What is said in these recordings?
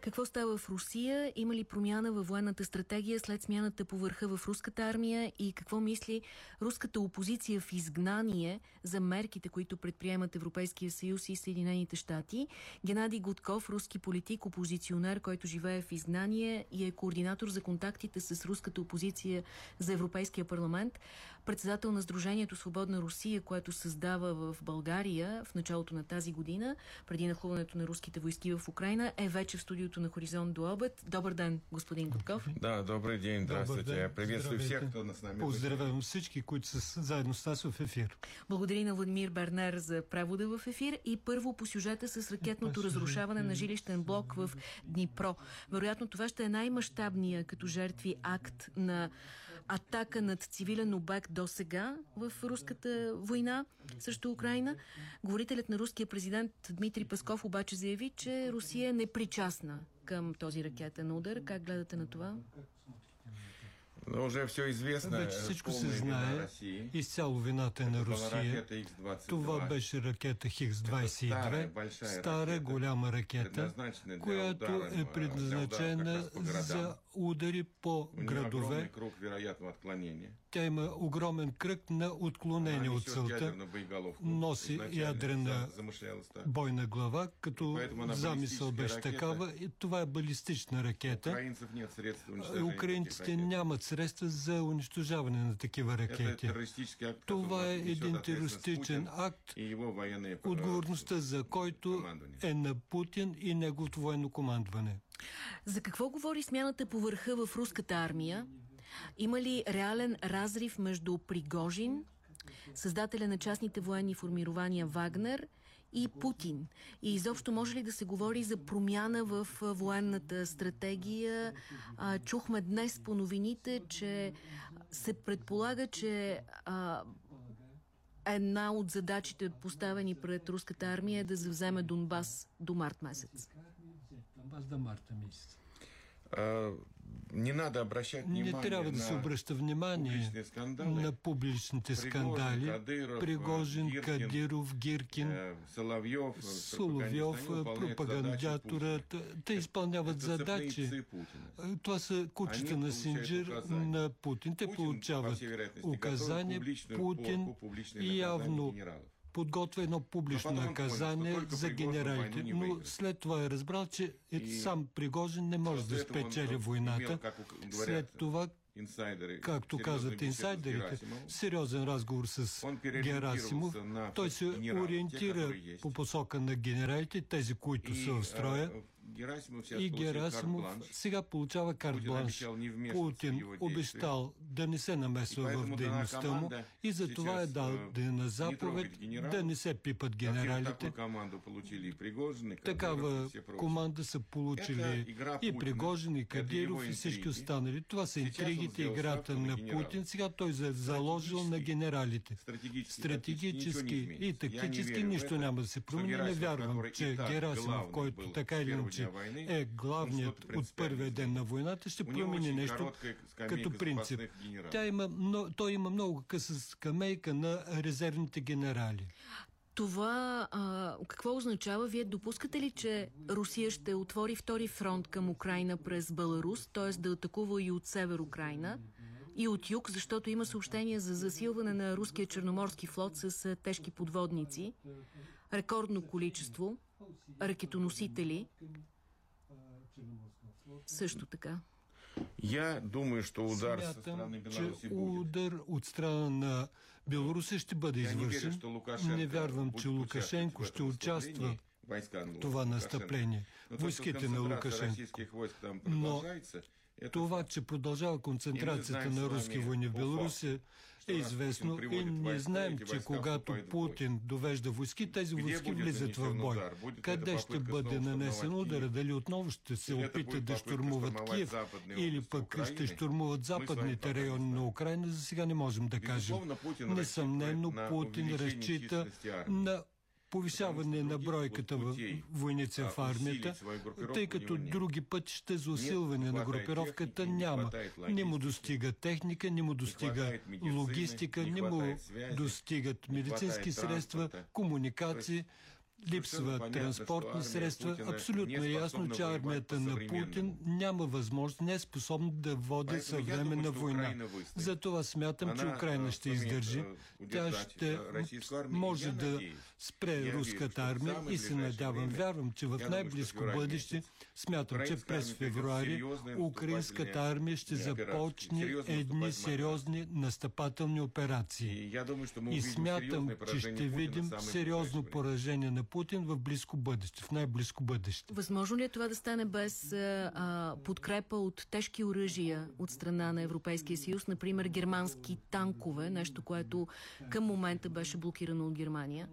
Какво става в Русия? Има ли промяна във военната стратегия след смяната по върха в руската армия? И какво мисли руската опозиция в изгнание за мерките, които предприемат Европейския съюз и Съединените щати? Геннадий Гудков, руски политик, опозиционер, който живее в изгнание и е координатор за контактите с руската опозиция за Европейския парламент, председател на Сдружението Свободна Русия, което създава в България в началото на тази година, преди нахлуването на руските войски в Украина, е вече в студиото на Хоризонт до обед. Добър ден, господин Гудков. Да, добрый день, здравствуйте. Приветствую всех, кто нас с нами Поздравявам всички, които са заедно с нас в ефир. Благодаря на Владимир Бернер за превода в ефир и първо по сюжета с ракетното разрушаване на жилищен блок в Днипро. Вероятно това ще е най-мащабния като жертви акт на атака над цивилен обект до сега в руската война срещу Украина. Говорителят на руския президент Дмитрий Пасков обаче заяви, че Русия е непричастна към този ракетен удар. Как гледате на това? Но уже все известно. Вече всичко се знае. Изцяло вината е на Русия. Това беше ракета Хикс-22. Стара, голяма ракета, която е предназначена за удари по градове. Тя има огромен кръг на отклонение от целта. Носи ядрена бойна глава, като замисъл беше такава. И това е балистична ракета. Украинците нямат средства за унищожаване на такива ракети. Това е един терористичен акт, отговорността за който е на Путин и неговото военно командване. За какво говори смяната по върха в руската армия? Има ли реален разрив между Пригожин, създателя на частните военни формирования Вагнер и Путин. И изобщо може ли да се говори за промяна в военната стратегия? чухме днес по новините, че се предполага, че а, една от задачите поставени пред руската армия е да завземе Донбас до март месец. Донбас до марта месец. Не надо обращать внимание Не трябва да се обръща внимание на публичните скандали. Кадыров, Пригожин, Гиркин, Кадиров, Гиркин, е, Соловьев, Соловьев пропагандатора. Те изпълняват задачи. Това са кучета на Синджир на Путин. Те получават указания. Путин явно подготвя едно публично наказание за генералите. Но след това е разбрал, че сам Пригожин не може да спечели войната. След това както казват инсайдерите, сериозен разговор с Герасимов. Той се ориентира по посока на генералите, тези, които са в строя. И Герасимов сега получава карт бланш. Путин обещал да не се намесва в дейността му. и за това е дал на заповед да не се пипат генералите. Такава команда са получили и Пригожин, и Кадиров, и всички останали. Това са интригите, играта на Путин. Сега той е заложил на генералите. Стратегически и тактически нищо няма да се промени. Не вярвам, че Герасимов, който така или иначе е главният от първия ден на войната, ще промени нещо като принцип. Тя има, но, той има много къса скамейка на резервните генерали. Това а, какво означава? Вие допускате ли, че Русия ще отвори втори фронт към Украина през Беларус, т.е. да атакува и от север Украина, и от юг, защото има съобщения за засилване на руския черноморски флот с тежки подводници, рекордно количество ракетоносители, също така. Я думаю, что удар Смятам, со страны Беларуси че удар от страна на Беларуси ще бъде извършен. Не, не вярвам, че Лукашенко ще участва в това настъпление. Войските на Лукашенко. Но това, че продължава концентрацията на руски войни в Беларусия е известно. и ние знаем, че когато Путин довежда войски, тези войски влизат в бой. Къде ще бъде нанесен удар? Дали отново ще се опитат да штурмуват Киев или пък ще штурмуват западните райони на Украина, за сега не можем да кажем. Несъмнено Путин разчита на повишаване на бройката в войници в армията, тъй като други пътища за усилване на групировката няма. Не му достига техника, не му достига логистика, не му достигат медицински средства, комуникации. Липсва транспортни средства. Абсолютно е ясно, че армията на Путин няма възможност, не е способна да води съвременна война. Затова смятам, че Украина ще издържи. Тя ще може да спре руската армия и се надявам, вярвам, че в най-близко бъдеще смятам, че през февруари украинската армия ще започне едни сериозни настъпателни операции. И смятам, че ще видим сериозно поражение на Путин в близко бъдеще, в най-близко бъдеще. Възможно ли е това да стане без а, подкрепа от тежки оръжия от страна на Европейския съюз, например германски танкове, нещо, което към момента беше блокирано от Германия?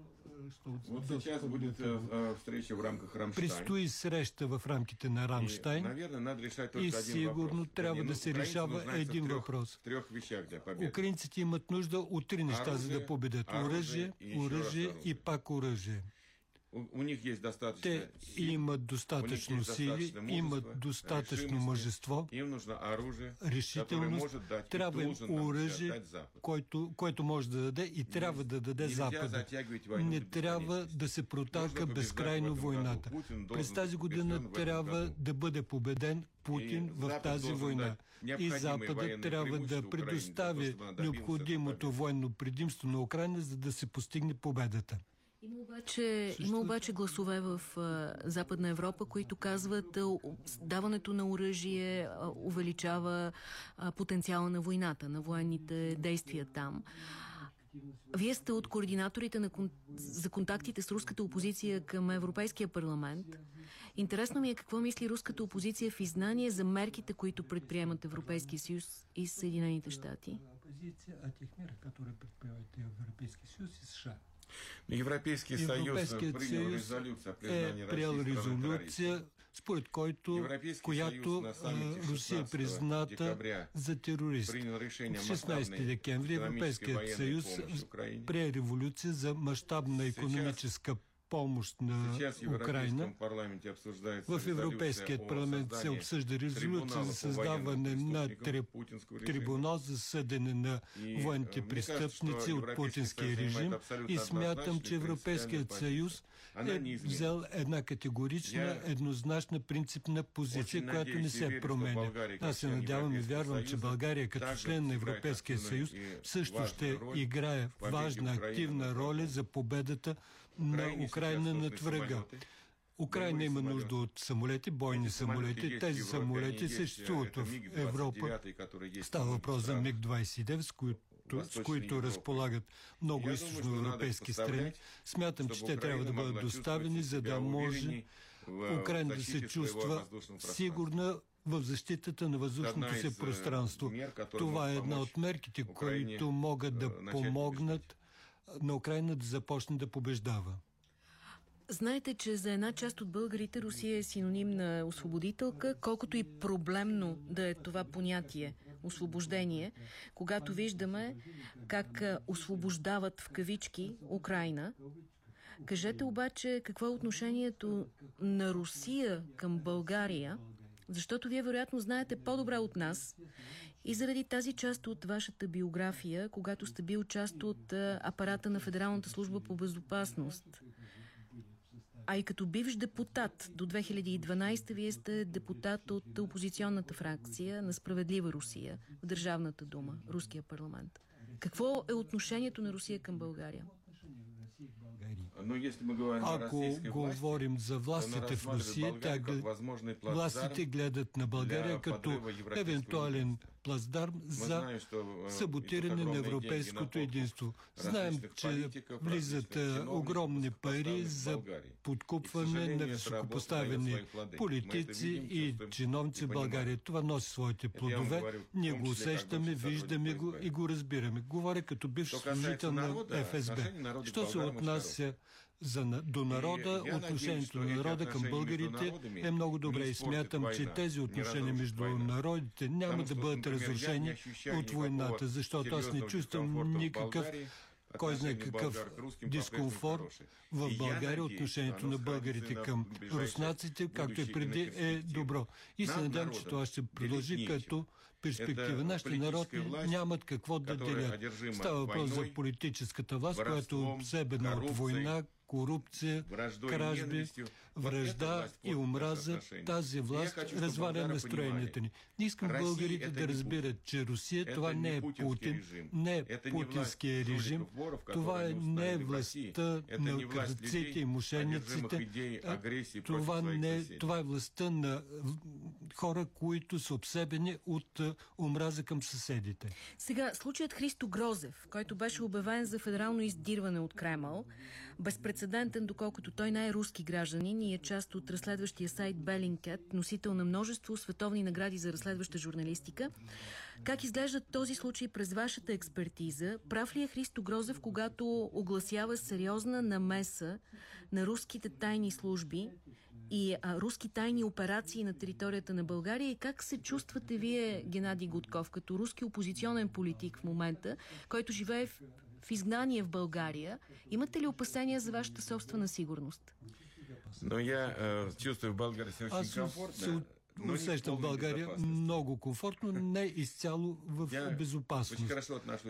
Вот сейчас будет встреча в рамках Рамштайн. Предстои среща в рамките на Рамштайн. И, наверное, надо решать только и сигурно трябва да се решава един въпрос. Украинците имат нужда от три неща, за да победят. Оръжие, оръжие и пак оръжие. У них есть достаточно Те имат достатъчно сили, имат достатъчно мъжество, им нужно оружие, решителност, трябва им оръжие, което, което може да даде и трябва да даде Запада. Не трябва да се протака безкрайно войната. През тази година трябва да бъде победен Путин в тази война. И Запада трябва да предостави необходимото военно предимство на Украина, за да се постигне победата. Има обаче, има обаче гласове в а, Западна Европа, които казват, а, даването на оръжие а, увеличава а, потенциала на войната, на военните действия там. Вие сте от координаторите на, за контактите с руската опозиция към Европейския парламент. Интересно ми е какво мисли руската опозиция в иззнание за мерките, които предприемат Европейския съюз и Съединените щати. Опозиция о тех мерах, которые предприемат Европейския съюз и США. Европейския съюз принял резолюция, е приел резолюция, според който, която Русия е призната за терорист. В 16 декември Европейският съюз прие революция за мащабна економическа помощ на Украина. В Европейският парламент се обсъжда резолюция за създаване на трибунал за съдене на военните престъпници от путинския режим. и смятам, че Европейският съюз е взел една категорична, еднозначна принципна позиция, която не се променя. Аз се надявам и вярвам, че България като член на Европейския съюз също ще играе важна, активна роля за победата на Украина над врага. Украина има нужда от самолети, бойни самолети. Тези самолети съществуват в Европа. Става въпрос за МиГ-29, с които с които разполагат много източноевропейски страни. Смятам, че те трябва да бъдат доставени, за да може Украина да се чувства сигурна в защитата на въздушното си пространство. Това е една от мерките, които могат да помогнат на Украина да започне да побеждава. Знаете, че за една част от българите Русия е синоним на освободителка, колкото и проблемно да е това понятие освобождение, когато виждаме как освобождават в кавички Украина. Кажете обаче какво е отношението на Русия към България, защото вие вероятно знаете по-добре от нас и заради тази част от вашата биография, когато сте бил част от апарата на Федералната служба по безопасност, а и като бивш депутат до 2012 вие сте депутат от опозиционната фракция на Справедлива Русия в Държавната дума, Руския парламент. Какво е отношението на Русия към България? Ако говорим за властите в Русия, тя, властите гледат на България като евентуален плацдарм за саботиране на европейското единство. Знаем, че влизат огромни пари за подкупване на високопоставени политици и чиновници в България. Това носи своите плодове. Ние го усещаме, виждаме го и го разбираме. Говоря като бивш служител на ФСБ. Що се отнася за, до народа, отношението на народа към българите е много добре. и смятам, че тези отношения между народите няма да бъдат разрушени от войната, защото аз не чувствам никакъв кой знае какъв дискомфорт в България отношението на българите към руснаците, както и преди, е добро. И се надявам, че това ще продължи като перспектива. Нашите народи нямат какво да делят. Става въпрос за политическата власт, която е обсебена от война, корупция, кражби, вражда и омраза. Тази власт разваля настроенията ни. Не искам българите да разбират, че Русия това не е Путин, не е путинския режим, това е не е властта на кръците и мошенниците, това, не, това е властта на хора, които са обсебени от омраза към съседите. Сега, случаят Христо Грозев, който беше обявен за федерално издирване от Кремъл, безпредседентен, доколкото той не е руски гражданин и е част от разследващия сайт Белинкет, носител на множество световни награди за разследваща журналистика. Как изглежда този случай през вашата експертиза? Прав ли е Христо Грозев, когато огласява сериозна намеса на руските тайни служби и а, руски тайни операции на територията на България и как се чувствате вие, Геннадий Гудков, като руски опозиционен политик в момента, който живее в, в изгнание в България? Имате ли опасения за вашата собствена сигурност? Но я э, чувствую в България се очень комфортно но усещам в България много комфортно, не изцяло в безопасност.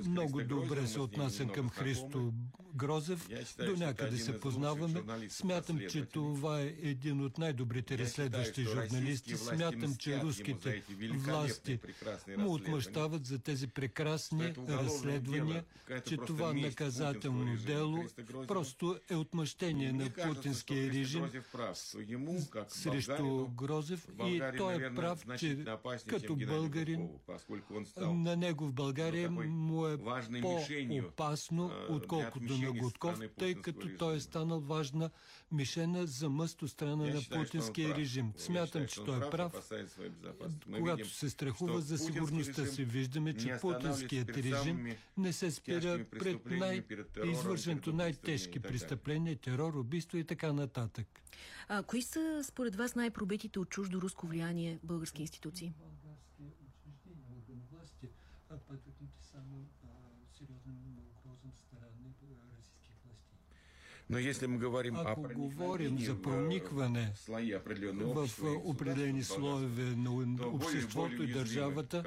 Много добре се отнасям към Христо Грозев. До някъде се познаваме. Смятам, че това е един от най-добрите разследващи журналисти. Смятам, че руските власти му отмъщават за тези прекрасни разследвания, че това наказателно дело просто е отмъщение на путинския режим срещу Грозев и той е прав, че като българин на него в България му е по-опасно, отколкото на Гудков, тъй като той е станал важна мишена за мъст от страна на путинския режим. Смятам, че той е прав. Когато се страхува за сигурността си, виждаме, че путинският режим не се спира пред най- извършенето най-тежки престъпления, терор, убийство и така нататък. А, кои са според вас най-пробитите от чуждо руско влияние български институции? Но если мы говорим Ако о говорим за проникване в определени слоеве на обществото и държавата,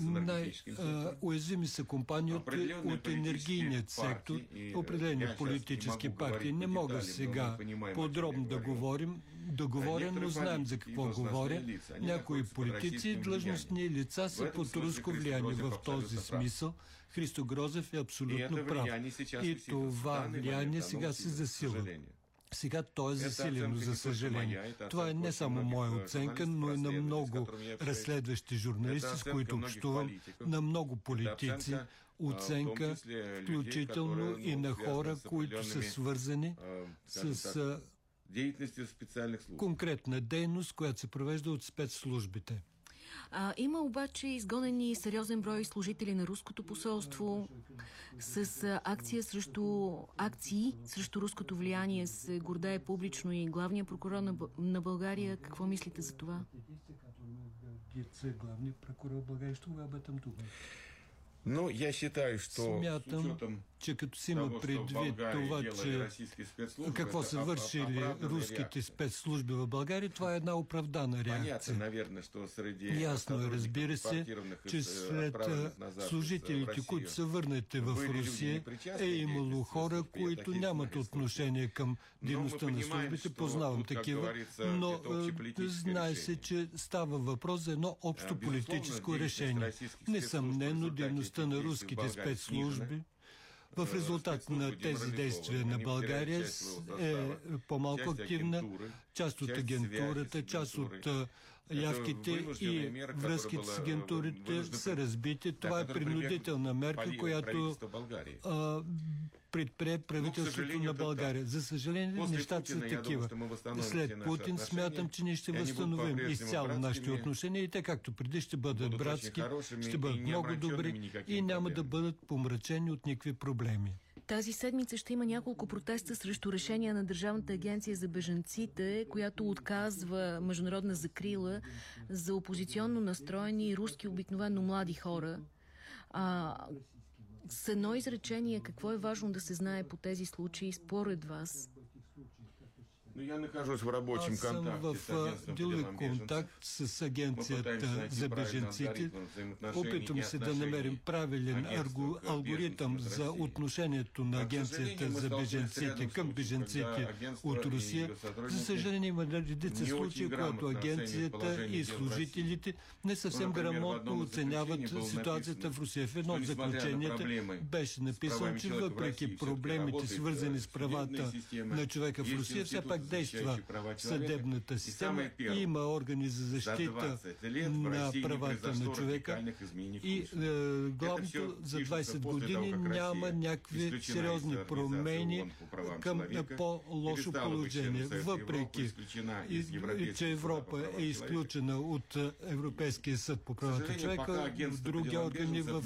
най-уязвими са компании от, от енергийният сектор, определени политически партии. Не мога сега подробно да говорим, да говоря, но знаем за какво говоря. Някои политици и длъжностни лица са под руско влияние в този смисъл. Христо Грозев е абсолютно прав. И това влияние сега се засилва. Сега то е засилено, за съжаление. Това е не само моя оценка, но и на много разследващи журналисти, с които общувам, на много политици, оценка, включително и на хора, които са свързани с конкретна дейност, която се провежда от спецслужбите. А, има обаче изгонени сериозен брой служители на руското посолство с а, акция срещу акции срещу руското влияние се гордее публично и главният прокурор на, на България. Какво мислите за това? Главният прокурор България ще об этом думает. Ну, я считаю, что Смятам, че като си има предвид това, че какво са вършили руските спецслужби в България, това е една оправдана реакция. Ясно е, разбира се, че след служителите, които са върнете в Русия, е имало хора, които нямат отношение към дейността на службите, познавам такива, но знае се, че става въпрос за едно общо политическо решение. Несъмнено, дейността на руските спецслужби в резултат на тези действия на България е по-малко активна. Част от агентурата, част от явките и връзките с агентурите са разбити. Това е принудителна мерка, която а, предприе правителството на България. За съжаление, нещата са такива. След Путин смятам, че ние ще възстановим изцяло нашите отношения и те, както преди, ще бъдат братски, ще бъдат много добри и няма да бъдат помрачени от никакви проблеми. Тази седмица ще има няколко протеста срещу решения на Държавната агенция за бежанците, която отказва международна закрила за опозиционно настроени руски обикновено млади хора. А, с едно изречение, какво е важно да се знае по тези случаи според вас? Я нахожусь в рабочем Аз съм в дилен контакт с агенцията за беженците. Опитвам се да намерим правилен алгоритъм за отношението на агенцията за беженците към беженците от Русия. За съжаление има редица случаи, когато агенцията и служителите не съвсем грамотно оценяват ситуацията в Русия. В едно от заключенията беше написано, че въпреки проблемите, свързани с правата на човека в Русия, все пак действа съдебната система. Има органи за защита на правата на човека. и е, главното за 20 години няма някакви сериозни промени към по-лошо положение. Въпреки, че Европа е изключена от Европейския съд по правата човека, други органи в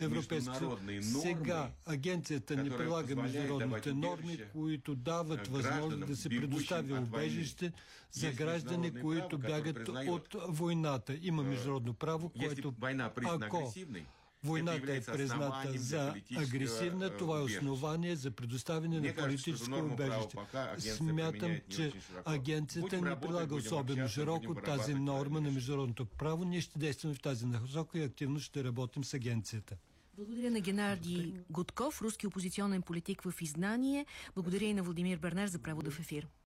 Европейския Сега агенцията ни прилага международните норми, които дават възможност да се предостави убежище за граждани, които бягат от войната. Има международно право, което ако Войната е призната за агресивна. Това е основание за предоставяне на политическо убежище. Смятам, че агенцията не прилага особено широко тази норма на международното право. Ние ще действаме в тази насока и активно ще работим с агенцията. Благодаря на Геннадий Гудков, руски опозиционен политик в изгнание. Благодаря и на Владимир Бернар за превода в ефир.